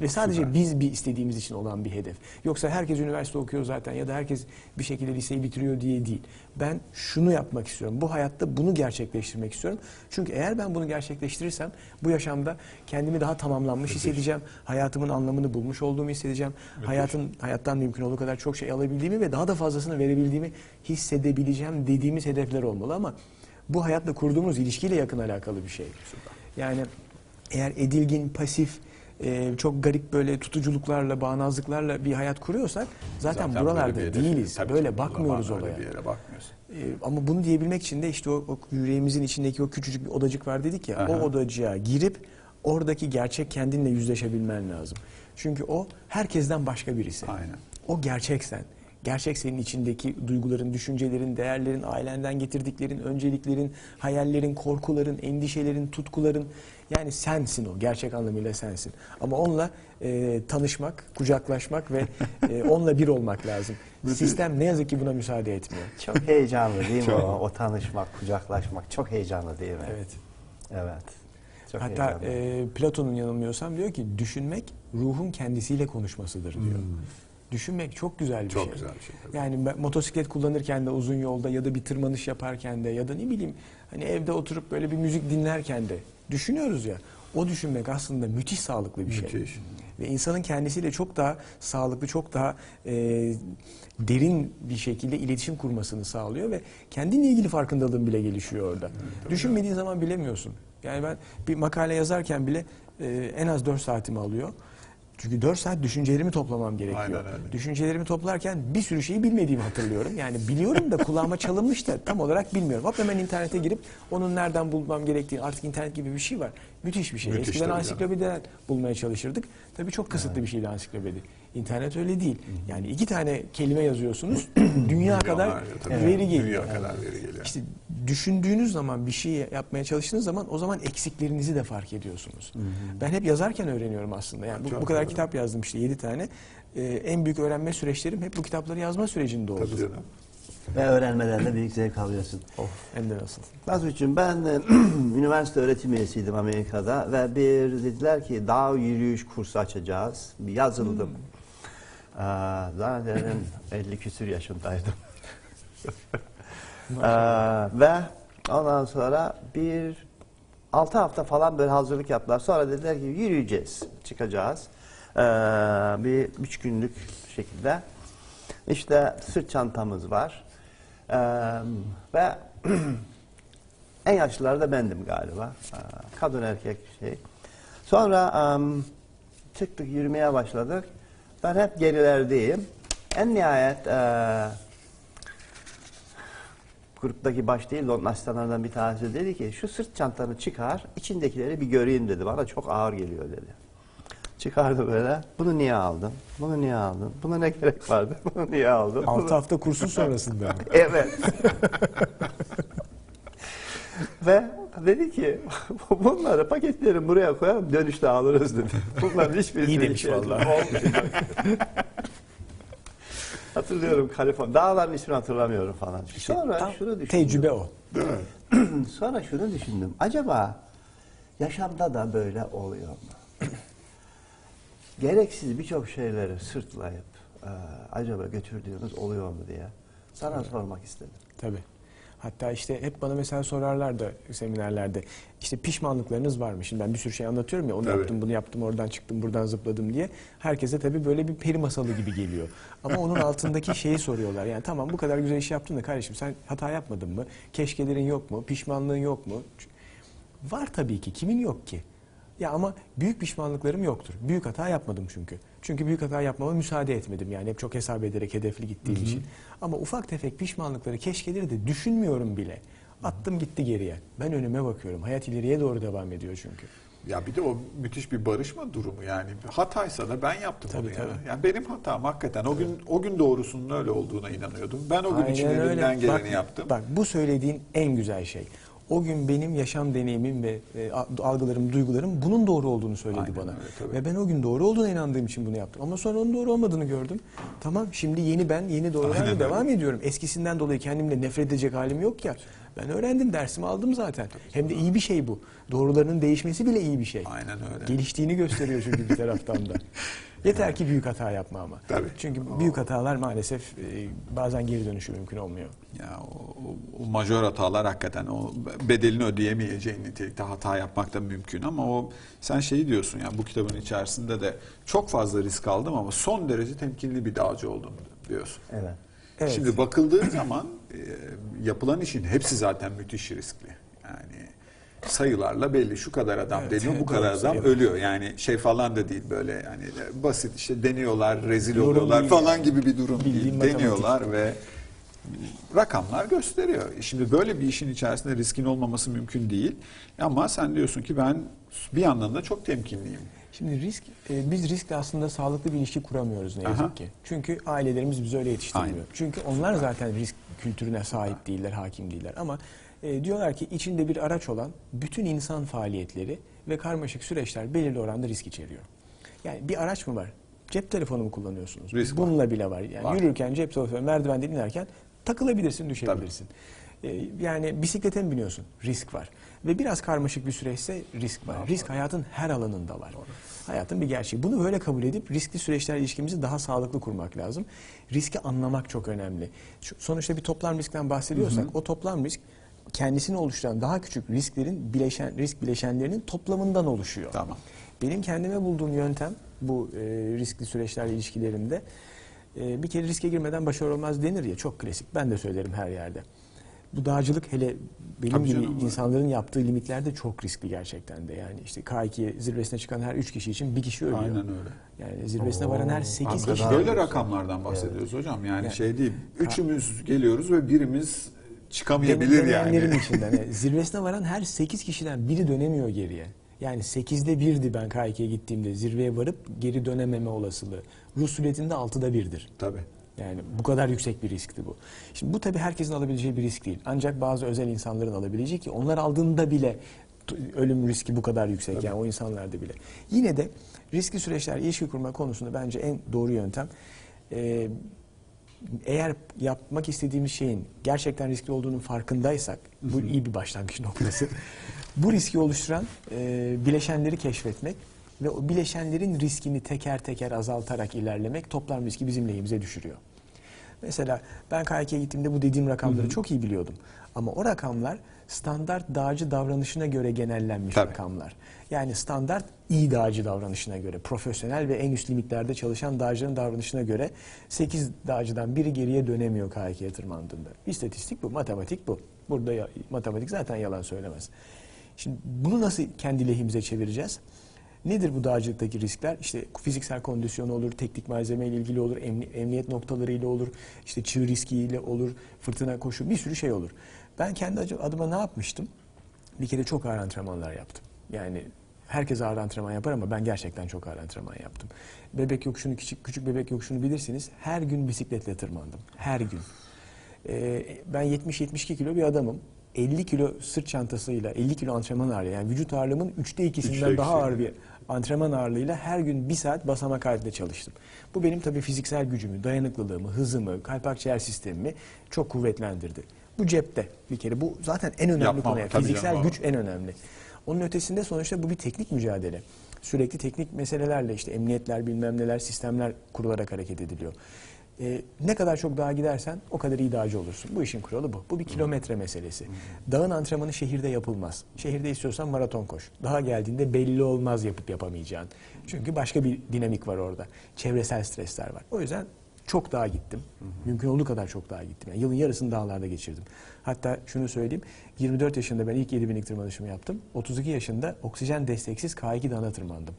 ve sadece Süper. biz bir istediğimiz için olan bir hedef. Yoksa herkes üniversite okuyor zaten ya da herkes bir şekilde liseyi bitiriyor diye değil. Ben şunu yapmak istiyorum. Bu hayatta bunu gerçekleştirmek istiyorum. Çünkü eğer ben bunu gerçekleştirirsem bu yaşamda kendimi daha tamamlanmış hissedeceğim. Hayatımın anlamını bulmuş olduğumu hissedeceğim. Hayatın hayattan mümkün olduğu kadar çok şey alabildiğimi ve daha da fazlasını verebildiğimi hissedebileceğim dediğimiz hedefler olmalı ama bu hayatla kurduğumuz ilişkiyle yakın alakalı bir şey. Yani eğer edilgin, pasif, e, çok garip böyle tutuculuklarla, bağnazlıklarla bir hayat kuruyorsak zaten, Zaten buralarda böyle değiliz. tabii böyle bakmıyoruz olaya. bir yere bakmıyorsun. Ee, ama bunu diyebilmek için de işte o, o yüreğimizin içindeki o küçücük bir odacık var dedik ya. Aha. O odacığa girip oradaki gerçek kendinle yüzleşebilmen lazım. Çünkü o herkesten başka birisi. Aynen. O gerçek sen. Gerçek senin içindeki duyguların, düşüncelerin, değerlerin, ailenden getirdiklerin, önceliklerin, hayallerin, korkuların, endişelerin, tutkuların. Yani sensin o. Gerçek anlamıyla sensin. Ama onunla e, tanışmak, kucaklaşmak ve e, onunla bir olmak lazım. Sistem ne yazık ki buna müsaade etmiyor. Çok heyecanlı değil mi o? O tanışmak, kucaklaşmak çok heyecanlı değil mi? Evet. Evet. Çok Hatta heyecanlı. e, Platon'un yanılmıyorsam diyor ki düşünmek ruhun kendisiyle konuşmasıdır diyor. Düşünmek çok güzel bir Çok şey. güzel bir şey, tabii. Yani ben motosiklet kullanırken de uzun yolda ya da bir tırmanış yaparken de ya da ne bileyim hani evde oturup böyle bir müzik dinlerken de düşünüyoruz ya. O düşünmek aslında müthiş sağlıklı bir şey. Müthiş. Ve insanın kendisiyle çok daha sağlıklı, çok daha e, derin bir şekilde iletişim kurmasını sağlıyor ve kendinle ilgili farkındalığın bile gelişiyor orada. Düşünmediğin zaman bilemiyorsun. Yani ben bir makale yazarken bile e, en az 4 saatimi alıyor. Çünkü 4 saat düşüncelerimi toplamam gerekiyor. Aynen öyle. Düşüncelerimi toplarken bir sürü şeyi bilmediğimi hatırlıyorum. Yani biliyorum da kulağıma çalınmış da tam olarak bilmiyorum. Hop hemen internete girip onun nereden bulmam gerektiğini artık internet gibi bir şey var. Müthiş bir şey. Müthiş Eskiden tabii ansiklopediden bulmaya çalışırdık. Tabii çok kısıtlı bir şeydi ansiklopedi. İnternet öyle değil. Yani iki tane kelime yazıyorsunuz. dünya kadar Milyonlarca, tabii. veri geliyor. Dünya kadar veri geliyor. İşte düşündüğünüz zaman bir şey yapmaya çalıştığınız zaman o zaman eksiklerinizi de fark ediyorsunuz. Ben hep yazarken öğreniyorum aslında. Yani bu, bu kadar doğru. kitap yazdım işte 7 tane. Ee, en büyük öğrenme süreçlerim hep bu kitapları yazma sürecinde oldu. Tabii canım. Ve öğrenmeden de büyük zevk alıyorsun. Of, hem de nasıl. Nasuh'cum ben de üniversite öğretim üyesiydim Amerika'da ve bir dediler ki dağ yürüyüş kursu açacağız. Bir yazıldım. Hmm. Aa, zannederim 50 küsür yaşındaydım. Ee, ve ondan sonra bir 6 hafta falan böyle hazırlık yaptılar. Sonra dediler ki yürüyeceğiz, çıkacağız. Ee, bir üç günlük şekilde. İşte sırt çantamız var. Ee, ve en yaşlıları da bendim galiba. Ee, kadın erkek şey. Sonra em, çıktık yürümeye başladık. Ben hep gerilerdeyim. En nihayet e, gruptaki baş değil de onun asistanlarından bir tanesi dedi ki şu sırt çantanı çıkar içindekileri bir göreyim dedi. Bana çok ağır geliyor dedi. Çıkardı böyle. Bunu niye aldın? Bunu niye aldın? Buna ne gerek vardı? Bunu niye aldın? 6 hafta kursun sonrasında. Evet. Ve dedi ki bunları paketlerin buraya koyalım dönüşte alırız dedi. Bunların hiçbirisi İyi demiş vallahi. Hatırlıyorum Kaliforniya. Dağların ismini hatırlamıyorum falan. Sonra Tam şunu düşündüm. Tecrübe o. Sonra şunu düşündüm. Acaba yaşamda da böyle oluyor mu? Gereksiz birçok şeyleri sırtlayıp e, acaba götürdüğünüz oluyor mu diye sana sormak istedim. Tabii. Hatta işte hep bana mesela sorarlar da seminerlerde işte pişmanlıklarınız var mı? Şimdi ben bir sürü şey anlatıyorum ya onu Tabii. yaptım bunu yaptım oradan çıktım buradan zıpladım diye. Herkese tabii böyle bir peri masalı gibi geliyor. Ama onun altındaki şeyi soruyorlar. Yani tamam bu kadar güzel iş yaptın da kardeşim sen hata yapmadın mı? Keşkelerin yok mu? Pişmanlığın yok mu? Var tabii ki. Kimin yok ki? Ya ama büyük pişmanlıklarım yoktur. Büyük hata yapmadım çünkü. Çünkü büyük hata yapmama müsaade etmedim. Yani hep çok hesap ederek hedefli gittiğim için. Ama ufak tefek pişmanlıkları, keşkeleri de düşünmüyorum bile. Attım gitti geriye. Ben önüme bakıyorum. Hayat ileriye doğru devam ediyor çünkü. Ya bir de o müthiş bir barışma durumu yani. Hataysa da ben yaptım Tabii, onu ya. tabii. Yani benim hatam hakikaten. O gün o gün doğrusunun öyle olduğuna inanıyordum. Ben o gün için Aynen elimden geleni Bak- yaptım. Bak bu söylediğin en güzel şey. O gün benim yaşam deneyimim ve e, algılarım, duygularım bunun doğru olduğunu söyledi Aynen bana. öyle, tabii. ve ben o gün doğru olduğuna inandığım için bunu yaptım. Ama sonra onun doğru olmadığını gördüm. Tamam şimdi yeni ben, yeni doğrularla devam ediyorum. Eskisinden dolayı kendimle nefret edecek halim yok ya. Ben öğrendim, dersimi aldım zaten. Hem de iyi bir şey bu. Doğrularının değişmesi bile iyi bir şey. Aynen öyle. Geliştiğini gösteriyor çünkü bir taraftan da. Yeter ki büyük hata yapma ama. Tabii. Çünkü büyük hatalar maalesef e, bazen geri dönüşü mümkün olmuyor. Ya o, o, o majör hatalar hakikaten o bedelini ödeyemeyeceğin nitelikte hata yapmak da mümkün ama o sen şeyi diyorsun ya bu kitabın içerisinde de çok fazla risk aldım ama son derece temkinli bir dağcı oldum diyorsun. Evet. Evet. Şimdi bakıldığı zaman e, yapılan işin hepsi zaten müthiş riskli. Yani sayılarla belli şu kadar adam Evet, deniyor bu kadar adam sayıyorlar. ölüyor. Yani şey falan da değil böyle yani basit işte deniyorlar rezil Yorum oluyorlar değil falan gibi bir durum değil. Deniyorlar ve rakamlar gösteriyor. Şimdi böyle bir işin içerisinde riskin olmaması mümkün değil. Ama sen diyorsun ki ben bir yandan da çok temkinliyim. Şimdi risk, e, biz riskle aslında sağlıklı bir ilişki kuramıyoruz ne yazık Aha. ki. Çünkü ailelerimiz bizi öyle yetiştirmiyor. Aynen. Çünkü onlar zaten risk kültürüne sahip değiller, hakim değiller. Ama e, diyorlar ki içinde bir araç olan bütün insan faaliyetleri ve karmaşık süreçler belirli oranda risk içeriyor. Yani bir araç mı var? Cep telefonu mu kullanıyorsunuz? Risk var. Bununla bile var. Yani Var. yürürken cep telefonu, merdivenden inerken takılabilirsin, düşebilirsin. E, yani bisiklete mi biniyorsun? Risk var. Ve biraz karmaşık bir süreçse risk var. Risk hayatın her alanında var. Hayatın bir gerçeği. Bunu böyle kabul edip riskli süreçler ilişkimizi daha sağlıklı kurmak lazım. Riski anlamak çok önemli. Şu- Sonuçta bir toplam riskten bahsediyorsak o toplam risk kendisini oluşturan daha küçük risklerin bileşen risk bileşenlerinin toplamından oluşuyor. Tamam. Benim kendime bulduğum yöntem bu e, riskli süreçler ilişkilerimde e, bir kere riske girmeden başarılı olmaz denir ya çok klasik. Ben de söylerim her yerde. Bu dağcılık hele benim Tabii gibi canım. insanların yaptığı limitlerde çok riskli gerçekten de. Yani işte K2 zirvesine çıkan her 3 kişi için bir kişi ölüyor. Aynen öyle. Yani zirvesine varan her 8 hakikaten. kişi. Böyle doğrusu. rakamlardan bahsediyoruz hocam. Yani Yani- şey değil. Üçümüz geliyoruz ve birimiz çıkamayabilir yani. içinden. evet. Zirvesine varan her 8 kişiden biri dönemiyor geriye. Yani 8'de 1'di ben K2'ye gittiğimde zirveye varıp geri dönememe olasılığı. Rus ruletinde 6'da 1'dir. Tabii. Yani bu kadar yüksek bir riskti bu. Şimdi bu tabii herkesin alabileceği bir risk değil. Ancak bazı özel insanların alabileceği ki onlar aldığında bile ölüm riski bu kadar yüksek yani o insanlarda bile. Yine de riskli süreçler ilişki kurma konusunda bence en doğru yöntem e, eğer yapmak istediğimiz şeyin gerçekten riskli olduğunun farkındaysak bu iyi bir başlangıç noktası. bu riski oluşturan e, bileşenleri keşfetmek ve o bileşenlerin riskini teker teker azaltarak ilerlemek toplam riski bizim lehimize düşürüyor. Mesela ben KYK'ye gittiğimde bu dediğim rakamları çok iyi biliyordum. Ama o rakamlar standart dağcı davranışına göre genellenmiş Tabii. rakamlar. Yani standart iyi dağcı davranışına göre, profesyonel ve en üst limitlerde çalışan dağcıların davranışına göre 8 dağcıdan biri geriye dönemiyor KYK'ye tırmandığında. İstatistik bu, matematik bu. Burada ya- matematik zaten yalan söylemez. Şimdi bunu nasıl kendi lehimize çevireceğiz? Nedir bu dağcılıktaki riskler? İşte fiziksel kondisyon olur, teknik malzeme ile ilgili olur, emni- emniyet noktaları ile olur, işte çığ riskiyle olur, fırtına koşu, bir sürü şey olur. Ben kendi adıma ne yapmıştım? Bir kere çok ağır antrenmanlar yaptım. Yani herkes ağır antrenman yapar ama ben gerçekten çok ağır antrenman yaptım. Bebek yokuşunu, küçük, küçük bebek yokuşunu bilirsiniz. Her gün bisikletle tırmandım. Her gün. Ee, ben 70-72 kilo bir adamım. 50 kilo sırt çantasıyla 50 kilo antrenman ağırlığı yani vücut ağırlığımın üçte ikisinden Üçte daha ikisi. ağır bir antrenman ağırlığıyla her gün bir saat basamak halinde çalıştım. Bu benim tabii fiziksel gücümü, dayanıklılığımı, hızımı, kalp akciğer sistemimi çok kuvvetlendirdi. Bu cepte bir kere. Bu zaten en önemli konu. Fiziksel canım, güç en önemli. Onun ötesinde sonuçta bu bir teknik mücadele. Sürekli teknik meselelerle işte emniyetler bilmem neler sistemler kurularak hareket ediliyor. Ee, ne kadar çok dağa gidersen o kadar iyi dağcı olursun. Bu işin kuralı bu. Bu bir kilometre meselesi. Dağın antrenmanı şehirde yapılmaz. Şehirde istiyorsan maraton koş. Dağa geldiğinde belli olmaz yapıp yapamayacağın. Çünkü başka bir dinamik var orada. Çevresel stresler var. O yüzden çok dağa gittim. Mümkün olduğu kadar çok dağa gittim. Yani yılın yarısını dağlarda geçirdim. Hatta şunu söyleyeyim. 24 yaşında ben ilk 7000'lik tırmanışımı yaptım. 32 yaşında oksijen desteksiz K2 dağına tırmandım.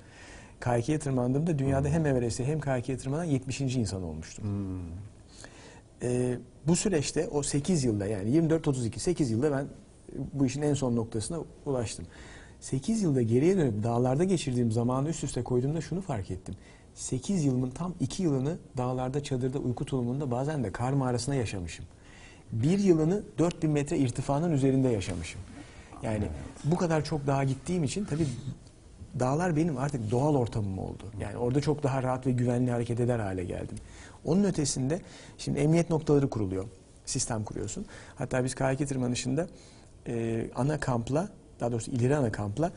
K2'ye tırmandığımda dünyada hem Everest'e hem K2'ye tırmanan 70. insan olmuştum. Ee, bu süreçte o 8 yılda yani 24-32 8 yılda ben bu işin en son noktasına ulaştım. 8 yılda geriye dönüp dağlarda geçirdiğim zamanı üst üste koyduğumda şunu fark ettim. 8 yılımın tam 2 yılını dağlarda çadırda uyku tulumunda bazen de kar mağarasında yaşamışım. Bir yılını 4000 metre irtifanın üzerinde yaşamışım. Yani bu kadar çok dağa gittiğim için tabii dağlar benim artık doğal ortamım oldu. Yani orada çok daha rahat ve güvenli hareket eder hale geldim. Onun ötesinde şimdi emniyet noktaları kuruluyor. Sistem kuruyorsun. Hatta biz K2 tırmanışında e, ana kampla, daha doğrusu ileri ana kampla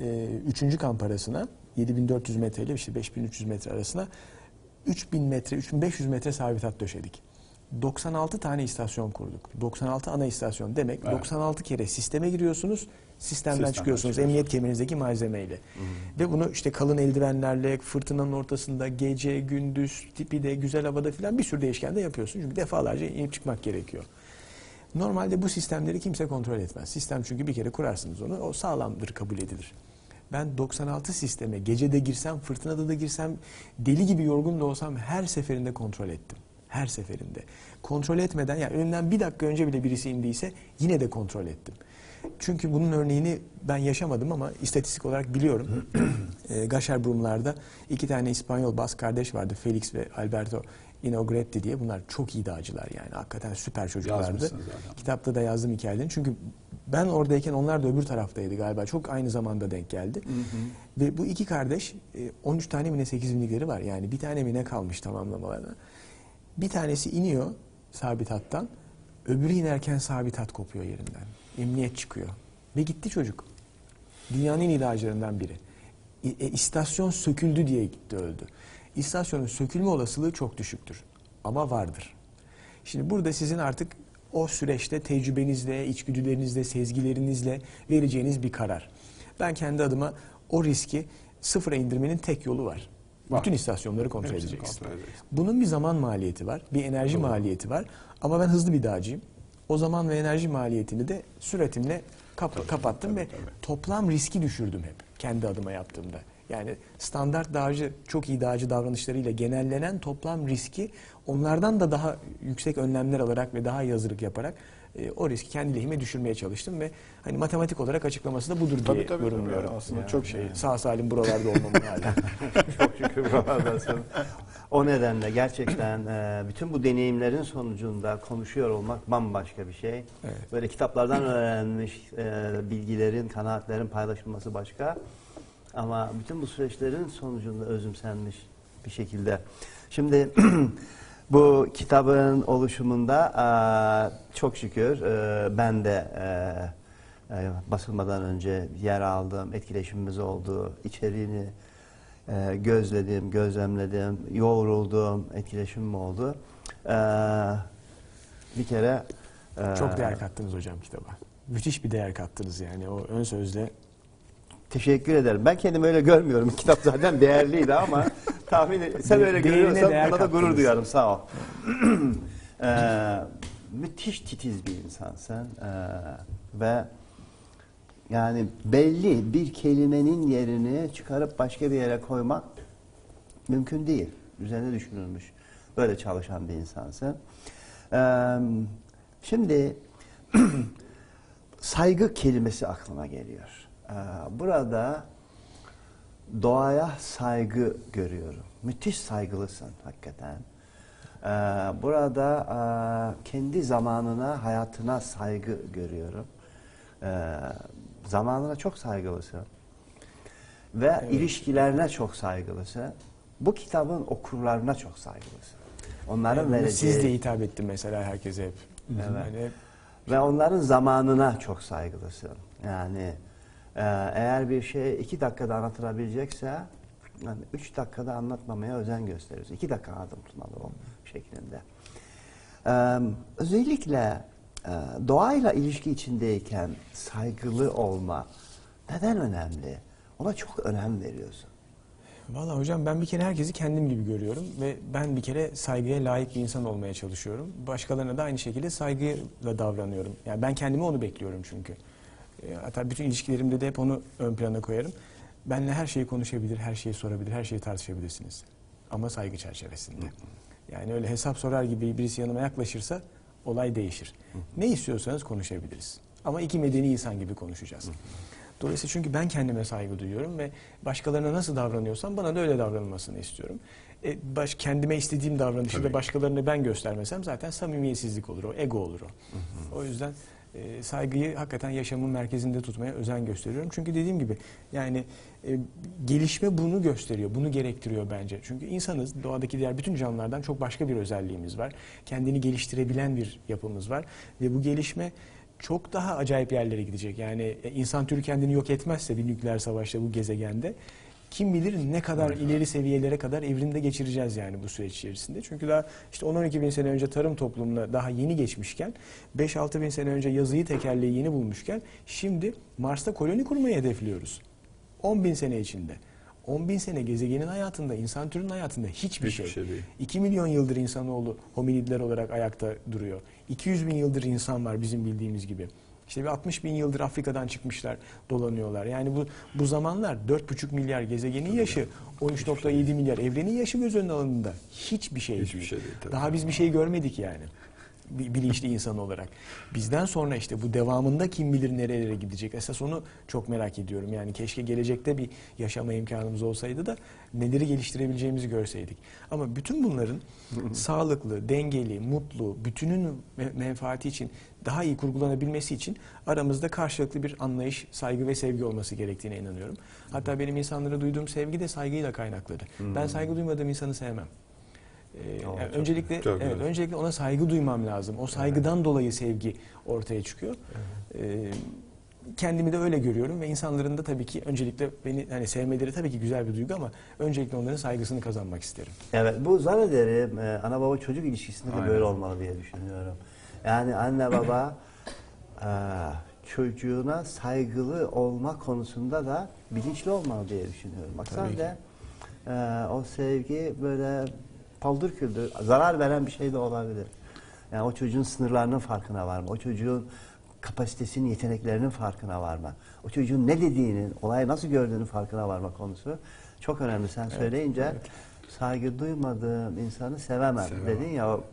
e, üçüncü kamp arasına 7400 metre ile işte 5300 metre arasına 3000 metre, 3500 metre sabit hat döşedik. 96 tane istasyon kurduk. 96 ana istasyon demek Evet. 96 kere sisteme giriyorsunuz, sistemden Sistemden çıkıyorsunuz çıkıyorsunuz. emniyet kemerinizdeki malzemeyle. Ve bunu işte kalın eldivenlerle, fırtınanın ortasında, gece, gündüz, tipi de, güzel havada filan bir sürü değişkende yapıyorsun. Çünkü defalarca inip çıkmak gerekiyor. Normalde bu sistemleri kimse kontrol etmez. Sistem çünkü bir kere kurarsınız onu, o sağlamdır, kabul edilir. Ben 96 sisteme gecede girsem, fırtınada da girsem, deli gibi yorgun da olsam her seferinde kontrol ettim. Her seferinde. Kontrol etmeden, yani önünden bir dakika önce bile birisi indiyse yine de kontrol ettim. Çünkü bunun örneğini ben yaşamadım ama istatistik olarak biliyorum. e, Gaşerbrumlar'da iki tane İspanyol bas kardeş vardı. Felix ve Alberto Inogretti diye. Bunlar çok iyi dağcılar yani. Hakikaten süper çocuklardı. Kitapta da yazdım hikayelerini. Çünkü ben oradayken onlar da öbür taraftaydı galiba. Çok aynı zamanda denk geldi. Ve bu iki kardeş e, 13 tane mi ne 8 binlikleri var. Yani bir tane mi ne kalmış tamamlamalarına. Bir tanesi iniyor sabit hattan. Öbürü inerken sabit hat kopuyor yerinden. Emniyet çıkıyor. Ve gitti çocuk. Dünyanın en iyi dağcılarından biri. İ- e, istasyon söküldü diye gitti öldü. İstasyonun sökülme olasılığı çok düşüktür. Ama vardır. Şimdi burada sizin artık o süreçte tecrübenizle, içgüdülerinizle, sezgilerinizle vereceğiniz bir karar. Ben kendi adıma o riski sıfıra indirmenin tek yolu var. Var. Bütün istasyonları kontrol Hepsini edeceksin. kontrol edeceksin. Bunun bir zaman maliyeti var, bir enerji maliyeti var. Ama ben hızlı bir dağcıyım. O zaman ve enerji maliyetini de süratimle kap- kapattım ve toplam riski düşürdüm hep kendi adıma yaptığımda. Yani standart dağcı, çok iyi dağcı davranışlarıyla genellenen toplam riski onlardan da daha yüksek önlemler alarak ve daha iyi hazırlık yaparak e, o riski kendi lehime düşürmeye çalıştım ve hani matematik olarak açıklaması da budur diye Tabii, tabii, yorumluyorum. tabii. Aslında Yani çok şey, yani. sağ salim buralarda olmamın hala. Çok şükür buralardasın. O nedenle gerçekten e, bütün bu deneyimlerin sonucunda konuşuyor olmak bambaşka bir şey. Evet. Böyle kitaplardan öğrenmiş e, bilgilerin, kanaatlerin paylaşılması başka. Ama bütün bu süreçlerin sonucunda özümsenmiş bir şekilde. Şimdi bu kitabın oluşumunda e, çok şükür e, ben de e, basılmadan önce yer aldım, etkileşimimiz oldu, içeriğini gözledim, gözlemledim, yoğruldum, etkileşimim oldu. Bir kere Çok değer kattınız hocam kitaba. Müthiş bir değer kattınız yani o ön sözle. Teşekkür ederim. Ben kendimi öyle görmüyorum. Kitap zaten değerliydi ama tahmin sen öyle görüyorsan buna da gurur duyarım. Sağ ol. Ee, müthiş titiz bir insansın Ee, ve yani belli bir kelimenin yerini çıkarıp başka bir yere koymak mümkün değil. Üzerine düşünülmüş. Böyle çalışan bir insansın. Ee, şimdi saygı kelimesi aklıma geliyor. Ee, burada doğaya saygı görüyorum. Müthiş saygılısın hakikaten. Ee, burada e, kendi zamanına, hayatına saygı görüyorum. Ee, zamanına çok saygılısın. Ve ilişkilerine çok saygılısın. Bu kitabın okurlarına çok saygılısın. Onların Yani vereceği... Siz de hitap ettim mesela herkese hep. Evet. Yani hep Ve onların zamanına çok saygılısın. Yani e, eğer bir şey iki dakikada anlatılabilecekse yani üç dakikada anlatmamaya özen gösteriyoruz. İki dakika anlatılmalı o şeklinde. E, özellikle e, doğayla ilişki içindeyken saygılı olma neden önemli? Ona çok önem veriyorsun. Valla hocam ben bir kere herkesi kendim gibi görüyorum ve ben bir kere saygıya layık bir insan olmaya çalışıyorum. Başkalarına da aynı şekilde saygıyla davranıyorum. Yani ben kendime onu bekliyorum çünkü. E, Hatta bütün ilişkilerimde de hep onu ön plana koyarım. Benle her şeyi konuşabilir, her şeyi sorabilir, her şeyi tartışabilirsiniz. Ama saygı çerçevesinde. Yani öyle hesap sorar gibi birisi yanıma yaklaşırsa olay değişir. Ne istiyorsanız konuşabiliriz. Ama iki medeni insan gibi konuşacağız. Dolayısıyla çünkü ben kendime saygı duyuyorum ve başkalarına nasıl davranıyorsam bana da öyle davranılmasını istiyorum. E, baş, kendime istediğim davranışı Tabii da başkalarına ben göstermesem zaten samimiyetsizlik olur o, ego olur o. O yüzden e, saygıyı hakikaten yaşamın merkezinde tutmaya özen gösteriyorum. Çünkü dediğim gibi yani e, gelişme bunu gösteriyor, bunu gerektiriyor bence. Çünkü insanız, doğadaki diğer bütün canlılardan çok başka bir özelliğimiz var. Kendini geliştirebilen bir yapımız var ve bu gelişme çok daha acayip yerlere gidecek. Yani e, insan türü kendini yok etmezse bir nükleer savaşta bu gezegende kim bilir ne kadar ileri seviyelere kadar evrimde geçireceğiz yani bu süreç içerisinde. Çünkü daha işte 10-12 bin sene önce tarım toplumuna daha yeni geçmişken 5-6 bin sene önce yazıyı tekerleği yeni bulmuşken şimdi Mars'ta koloni kurmayı hedefliyoruz. 10 bin sene içinde. 10 bin sene gezegenin hayatında, insan türünün hayatında hiçbir, Hiçbir şey değil. 2 milyon yıldır insanoğlu hominidler olarak ayakta duruyor. 200 bin yıldır insan var bizim bildiğimiz gibi. İşte bir 60 bin yıldır Afrika'dan çıkmışlar, dolanıyorlar. Yani bu bu zamanlar 4,5 milyar gezegenin yaşı, 13.7 milyar evrenin yaşı göz önüne alındığında hiçbir şey Hiçbir şey değil, tabii. Daha biz bir şey görmedik yani. Bi- Bilinçli insan olarak. Bizden sonra işte bu devamında kim bilir nerelere gidecek. Esas onu çok merak ediyorum. Yani keşke gelecekte bir yaşama imkanımız olsaydı da neleri geliştirebileceğimizi görseydik. Ama bütün bunların sağlıklı, dengeli, mutlu, bütünün me- menfaati için daha iyi kurgulanabilmesi için aramızda karşılıklı bir anlayış, saygı ve sevgi olması gerektiğine inanıyorum. Hatta benim insanlara duyduğum sevgi de saygıyla kaynaklıdır. Ben saygı duymadığım insanı sevmem. Ee, yani çok öncelikle Çok evet, güzel. öncelikle ona saygı duymam lazım. O saygıdan dolayı sevgi ortaya çıkıyor. Ee, kendimi de öyle görüyorum ve insanların da tabii ki öncelikle beni hani sevmeleri tabii ki güzel bir duygu ama öncelikle onların saygısını kazanmak isterim. Evet bu zannederim e, ana baba çocuk ilişkisinde de Aynen. böyle olmalı diye düşünüyorum. Yani anne baba e, çocuğuna saygılı olma konusunda da bilinçli olmalı diye düşünüyorum. Bak Tabii sen ki. de e, o sevgi böyle paldır küldür zarar veren bir şey de olabilir. Yani o çocuğun sınırlarının farkına varma, o çocuğun kapasitesinin, yeteneklerinin farkına varma, o çocuğun ne dediğinin, olayı nasıl gördüğünün farkına varma konusu çok önemli. Sen söyleyince saygı duymadığım insanı sevemem, Sevemem. dedin ya o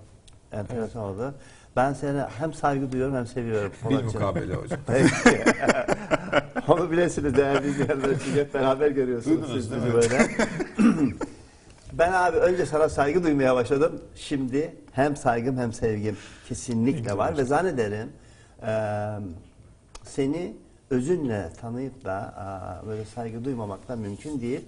enteresan oldu. Ben seni hem saygı duyuyorum hem seviyorum. Polatcığım. mukabele hocam. Peki. Onu bilesiniz değerli izleyenler. Çünkü hep beraber görüyorsunuz Duydunuz siz bizi böyle. ben abi önce sana saygı duymaya başladım. Şimdi hem saygım hem sevgim kesinlikle var. Ve zannederim eee, seni özünle tanıyıp da aa, böyle saygı duymamak da mümkün değil.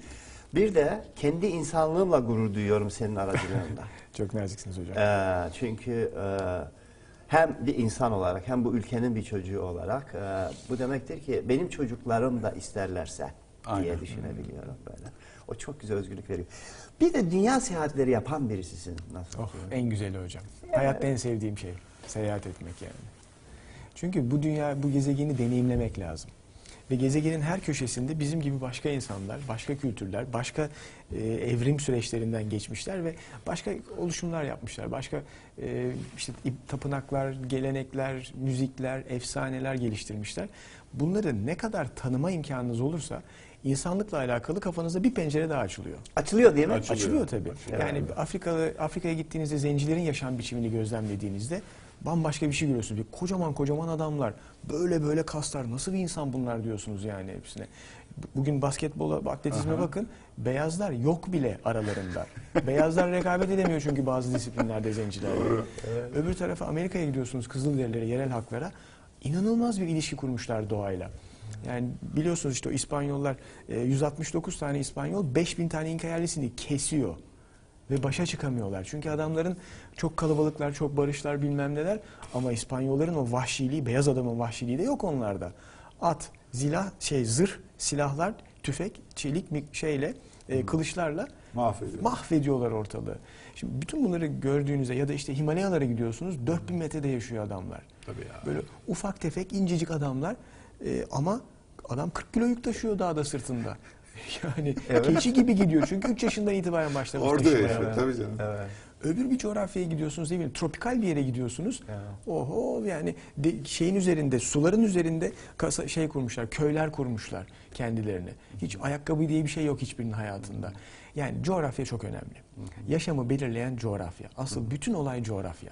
Bir de kendi insanlığımla gurur duyuyorum senin aracılığında. Çok naziksiniz hocam. Ee, çünkü e, hem bir insan olarak hem bu ülkenin bir çocuğu olarak e, bu demektir ki benim çocuklarım da isterlerse diye Aynen. düşünebiliyorum böyle. O çok güzel özgürlük veriyor. Bir de dünya seyahatleri yapan birisisin. Nasıl? Oh, en güzeli hocam. Hayatta en sevdiğim şey seyahat etmek yani. Çünkü bu dünya, bu gezegeni deneyimlemek lazım. Ve gezegenin her köşesinde bizim gibi başka insanlar, başka kültürler, başka e, evrim süreçlerinden geçmişler ve başka oluşumlar yapmışlar. Başka e, işte tapınaklar, gelenekler, müzikler, efsaneler geliştirmişler. Bunları ne kadar tanıma imkanınız olursa insanlıkla alakalı kafanızda bir pencere daha açılıyor. Açılıyor değil mi? Açılıyor. Açılıyor tabii. Açılıyor. Yani Afrika'da Afrika'ya gittiğinizde zencilerin yaşam biçimini gözlemlediğinizde bambaşka bir şey görüyorsunuz. Bir kocaman kocaman adamlar, böyle böyle kaslar, nasıl bir insan bunlar diyorsunuz yani hepsine. Bugün basketbola, atletizme Aha. bakın. Beyazlar yok bile aralarında. Beyazlar rekabet edemiyor çünkü bazı disiplinlerde zencilerle. Öbür tarafa Amerika'ya gidiyorsunuz Kızılderililere, yerel halklara. İnanılmaz bir ilişki kurmuşlar doğayla. Yani biliyorsunuz işte o İspanyollar e, 169 tane İspanyol 5000 tane İnka yerlisini kesiyor. Ve başa çıkamıyorlar. Çünkü adamların çok kalabalıklar, çok barışlar bilmem neler. Ama İspanyolların o vahşiliği, beyaz adamın vahşiliği de yok onlarda. At, zilah, şey zırh, silahlar, tüfek, çelik şeyle, e, kılıçlarla Mahvediyor. mahvediyorlar ortalığı. Şimdi bütün bunları gördüğünüzde ya da işte Himalayalara gidiyorsunuz 4000 metrede yaşıyor adamlar. Tabii ya. Böyle ufak tefek incecik adamlar e, ama adam 40 kilo yük taşıyor dağda sırtında. Yani Evet. keçi gibi gidiyor çünkü 3 yaşından itibaren başlamış Orada yaşıyor tabii canım. Evet. Öbür bir coğrafyaya gidiyorsunuz değil mi? Tropikal bir yere gidiyorsunuz. Evet. Oho yani de- şeyin üzerinde, suların üzerinde kasa, şey kurmuşlar, köyler kurmuşlar kendilerine. Hiç ayakkabı diye bir şey yok hiçbirinin hayatında. Yani coğrafya çok önemli. Yaşamı belirleyen coğrafya. Asıl bütün olay coğrafya.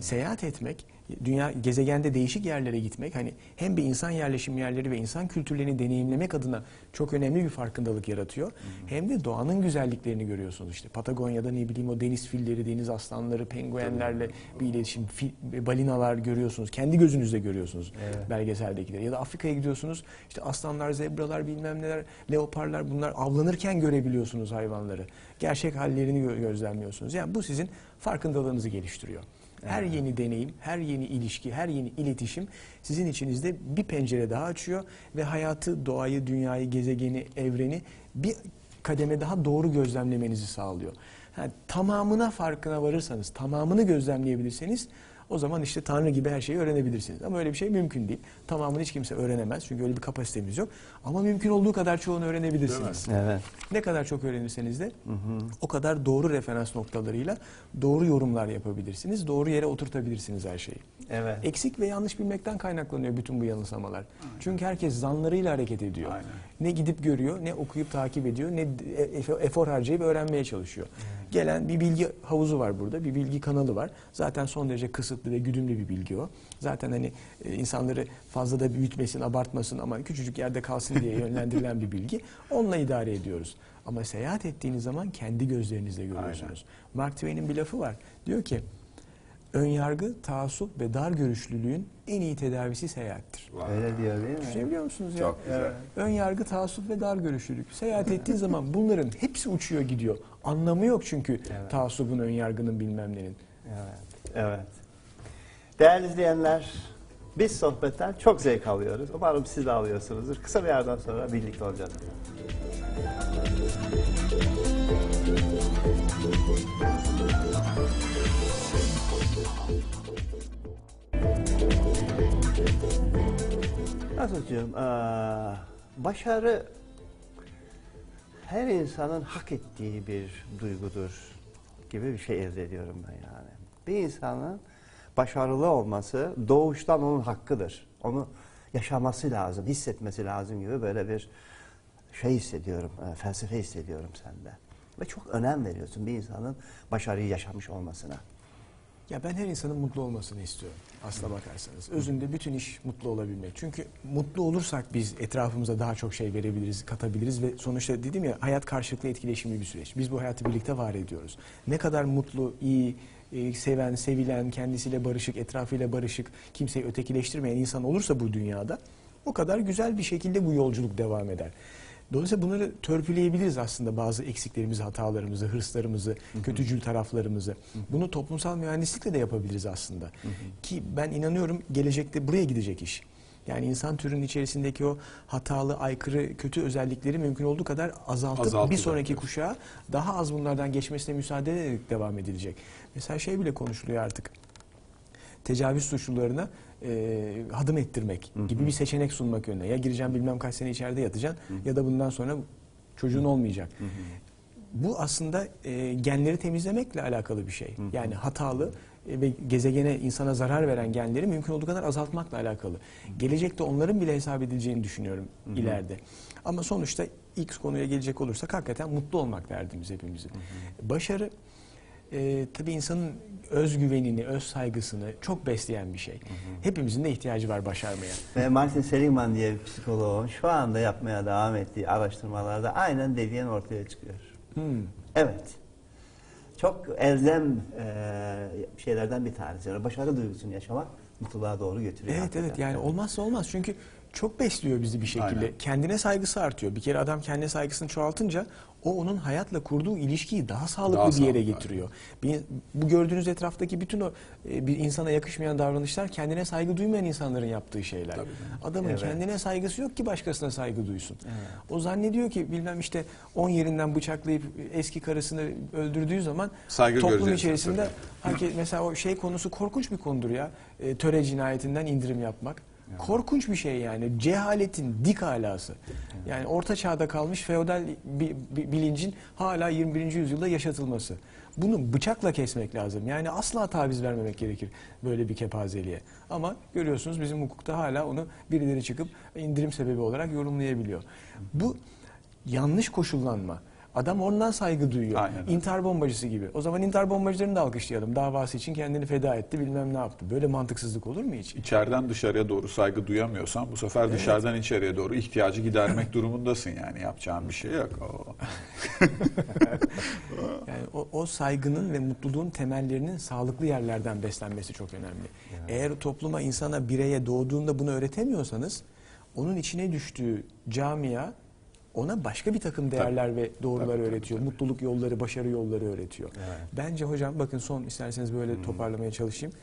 Seyahat etmek, dünya gezegende değişik yerlere gitmek hani hem bir insan yerleşim yerleri ve insan kültürlerini deneyimlemek adına çok önemli bir farkındalık yaratıyor. Hem de doğanın güzelliklerini görüyorsunuz işte. Patagonya'da ne bileyim o deniz filleri, deniz aslanları, penguenlerle bir iletişim, fi- balinalar görüyorsunuz. Kendi gözünüzle görüyorsunuz Evet. belgeseldekileri. Ya da Afrika'ya gidiyorsunuz işte aslanlar, zebralar bilmem neler, leoparlar bunlar avlanırken görebiliyorsunuz hayvanları. Gerçek hallerini gö- gözlemliyorsunuz. Yani bu sizin farkındalığınızı geliştiriyor. Her yeni deneyim, her yeni ilişki, her yeni iletişim sizin içinizde bir pencere daha açıyor ve hayatı, doğayı, dünyayı, gezegeni, evreni bir kademe daha doğru gözlemlemenizi sağlıyor. Ha, tamamına farkına varırsanız, tamamını gözlemleyebilirseniz O zaman işte Tanrı gibi her şeyi öğrenebilirsiniz. Ama öyle bir şey mümkün değil. Tamamını hiç kimse öğrenemez. Çünkü öyle bir kapasitemiz yok. Ama mümkün olduğu kadar çoğunu öğrenebilirsiniz. Evet. Ne kadar çok öğrenirseniz de o kadar doğru referans noktalarıyla doğru yorumlar yapabilirsiniz. Doğru yere oturtabilirsiniz her şeyi. Evet. Eksik ve yanlış bilmekten kaynaklanıyor bütün bu yanılsamalar. Çünkü herkes zanlarıyla hareket ediyor. Aynen. Ne gidip görüyor, ne okuyup takip ediyor, ne efe- efor harcayıp öğrenmeye çalışıyor. Gelen bir bilgi havuzu var burada, bir bilgi kanalı var. Zaten son derece kısıtlı ve güdümlü bir bilgi o. Zaten hani e, insanları fazla da büyütmesin, abartmasın ama küçücük yerde kalsın diye yönlendirilen bir bilgi. Onunla idare ediyoruz. Ama seyahat ettiğiniz zaman kendi gözlerinizle görüyorsunuz. Mark Twain'in bir lafı var. Diyor ki, önyargı, taassup ve dar görüşlülüğün en iyi tedavisi seyahattir. Öyle diyor değil mi? Düşünebiliyor musunuz ya? Çok güzel. Ön yargı, taassup ve dar görüşlülük. Seyahat ettiğin zaman bunların hepsi uçuyor gidiyor. Anlamı yok çünkü Evet. taassubun, ön yargının bilmem nenin. Evet. Evet. Değerli izleyenler, biz sohbetten çok zevk alıyoruz. Umarım siz de alıyorsunuzdur. Kısa bir yerden sonra birlikte olacağız. Nasılcığım, eee, başarı her insanın hak ettiği bir duygudur gibi bir şey elde ediyorum ben yani. Bir insanın başarılı olması doğuştan onun hakkıdır. Onu yaşaması lazım, hissetmesi lazım gibi böyle bir şey hissediyorum, e, felsefe hissediyorum sende. Ve çok önem veriyorsun bir insanın başarıyı yaşamış olmasına. Ya ben her insanın mutlu olmasını istiyorum aslına bakarsanız. Özünde bütün iş mutlu olabilmek. Çünkü mutlu olursak biz etrafımıza daha çok şey verebiliriz, katabiliriz ve sonuçta dedim ya hayat karşılıklı etkileşimli bir süreç. Biz bu hayatı birlikte var ediyoruz. Ne kadar mutlu, iyi, e, seven, sevilen, kendisiyle barışık, etrafıyla barışık, kimseyi ötekileştirmeyen insan olursa bu dünyada o kadar güzel bir şekilde bu yolculuk devam eder. Dolayısıyla bunları törpüleyebiliriz aslında bazı eksiklerimizi, hatalarımızı, hırslarımızı, kötücül taraflarımızı. Bunu toplumsal mühendislikle de yapabiliriz aslında. Ki ben inanıyorum gelecekte buraya gidecek iş. Yani insan türünün içerisindeki o hatalı, aykırı, kötü özellikleri mümkün olduğu kadar azaltıp Azaltacak bir sonraki diyorsun. kuşağa daha az bunlardan geçmesine müsaade ederek devam edilecek. Mesela şey bile konuşuluyor artık tecavüz suçlularına e, hadım ettirmek gibi bir seçenek sunmak yönüne. Ya gireceğim bilmem kaç sene içeride yatacaksın ya da bundan sonra çocuğun olmayacak. Bu aslında e, genleri temizlemekle alakalı bir şey. Yani hatalı e, ve gezegene insana zarar veren genleri mümkün olduğu kadar azaltmakla alakalı. Gelecekte onların bile hesap edileceğini düşünüyorum ileride. Ama sonuçta ilk konuya gelecek olursak hakikaten mutlu olmak derdimiz hepimizin. Başarı e, tabii insanın özgüvenini, öz saygısını çok besleyen bir şey. Hepimizin de ihtiyacı var başarmaya. Ve Martin Seligman diye bir psikoloğun şu anda yapmaya devam ettiği araştırmalarda aynen dediğin ortaya çıkıyor. Hmm. Evet. Çok elzem e, şeylerden bir tanesi. Yani başarı duygusunu yaşamak mutluluğa doğru götürüyor. Evet hakikaten. evet yani olmazsa olmaz çünkü çok besliyor bizi bir şekilde. Aynen. Kendine saygısı artıyor. Bir kere adam kendine saygısını çoğaltınca o onun hayatla kurduğu ilişkiyi daha sağlıklı Daha bir yere sağlıklı, getiriyor. Bir, bu gördüğünüz etraftaki bütün o e, bir insana yakışmayan davranışlar kendine saygı duymayan insanların yaptığı şeyler. Tabii. Adamın Evet. kendine saygısı yok ki başkasına saygı duysun. O zannediyor ki bilmem işte 10 yerinden bıçaklayıp eski karısını öldürdüğü zaman Saygı toplum içerisinde herkes mesela o şey konusu korkunç bir konudur ya. E, töre cinayetinden indirim yapmak. Korkunç bir şey yani. Cehaletin dik alası. Yani orta çağda kalmış feodal bi- bi- bilincin hala 21. yüzyılda yaşatılması. Bunu bıçakla kesmek lazım. Yani asla taviz vermemek gerekir böyle bir kepazeliğe. Ama görüyorsunuz bizim hukukta hala onu birileri çıkıp indirim sebebi olarak yorumlayabiliyor. Bu yanlış koşullanma. Adam ondan saygı duyuyor. Aynen. İntihar bombacısı gibi. O zaman intihar bombacılarını da alkışlayalım. Davası için kendini feda etti bilmem ne yaptı. Böyle mantıksızlık olur mu hiç? İçeriden dışarıya doğru saygı duyamıyorsan bu sefer dışarıdan içeriye doğru ihtiyacı gidermek durumundasın yani yapacağın bir şey yok. Yani o, o saygının ve mutluluğun temellerinin sağlıklı yerlerden beslenmesi çok önemli. Eğer topluma, insana, bireye doğduğunda bunu öğretemiyorsanız onun içine düştüğü camia ona başka bir takım değerler ve doğrular Tabii, tabii, öğretiyor. tabii. Mutluluk yolları, başarı yolları öğretiyor. Evet. Bence hocam bakın son isterseniz böyle toparlamaya çalışayım.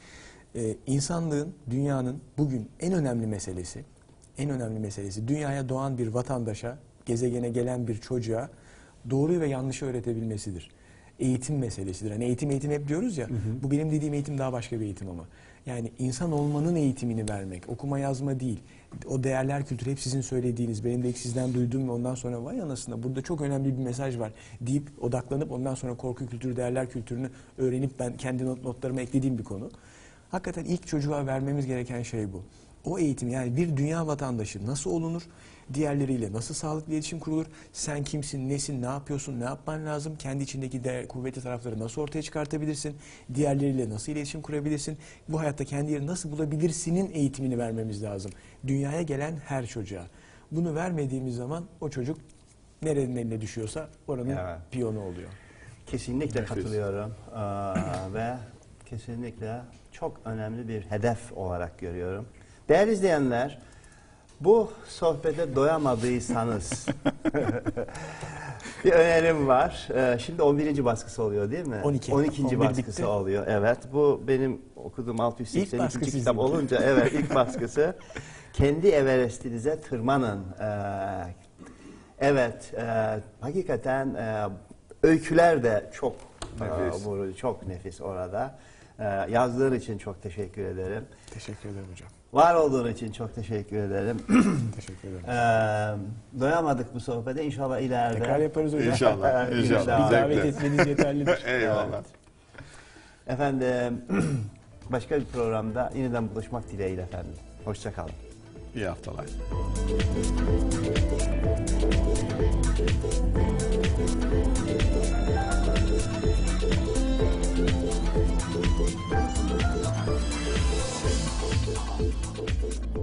Ee, insanlığın, dünyanın bugün en önemli meselesi, en önemli meselesi dünyaya doğan bir vatandaşa, gezegene gelen bir çocuğa doğruyu ve yanlışı öğretebilmesidir. eğitim meselesidir. Hani eğitim eğitim hep diyoruz ya. Bu benim dediğim eğitim daha başka bir eğitim ama. Yani insan olmanın eğitimini vermek, okuma yazma değil. O değerler kültürü hep sizin söylediğiniz, benim de ilk sizden duyduğum ve ondan sonra vay anasında burada çok önemli bir mesaj var deyip odaklanıp ondan sonra korku kültürü, değerler kültürünü öğrenip ben kendi not- notlarıma eklediğim bir konu. Hakikaten ilk çocuğa vermemiz gereken şey bu. O eğitim yani bir dünya vatandaşı nasıl olunur? Diğerleriyle nasıl sağlıklı iletişim kurulur? Sen kimsin, nesin, ne yapıyorsun, ne yapman lazım? Kendi içindeki değer, kuvvetli tarafları nasıl ortaya çıkartabilirsin? Diğerleriyle nasıl iletişim kurabilirsin? Bu hayatta kendi yerini nasıl bulabilirsinin eğitimini vermemiz lazım. Dünyaya gelen her çocuğa. Bunu vermediğimiz zaman o çocuk nerenin eline düşüyorsa oranın Evet. piyonu oluyor. Kesinlikle Nefis. katılıyorum Ee, ve kesinlikle çok önemli bir hedef olarak görüyorum. Değerli izleyenler, bu sohbete doyamadıysanız bir önerim var. Ee, şimdi 11. baskısı oluyor değil mi? 12. 12. 11 baskısı bitti. oluyor. Evet. Bu benim okuduğum İlk 682. baskı kitap sizinki. olunca evet ilk baskısı. Kendi Everest'inize tırmanın. Ee, evet, e, hakikaten e, öyküler de çok Nefis. e, vurucu, çok nefis orada. E, yazdığın için çok teşekkür ederim. Teşekkür ederim hocam. Var olduğun için çok teşekkür ederim. Teşekkür ederim. Ee, doyamadık bu sohbete. İnşallah ileride. Tekrar yaparız hocam. İnşallah. Ee, inşallah. inşallah. Bir davet etmeniz yeterlidir. Eyvallah. Evet. Efendim başka bir programda yeniden buluşmak dileğiyle efendim. Hoşçakalın. İyi haftalar.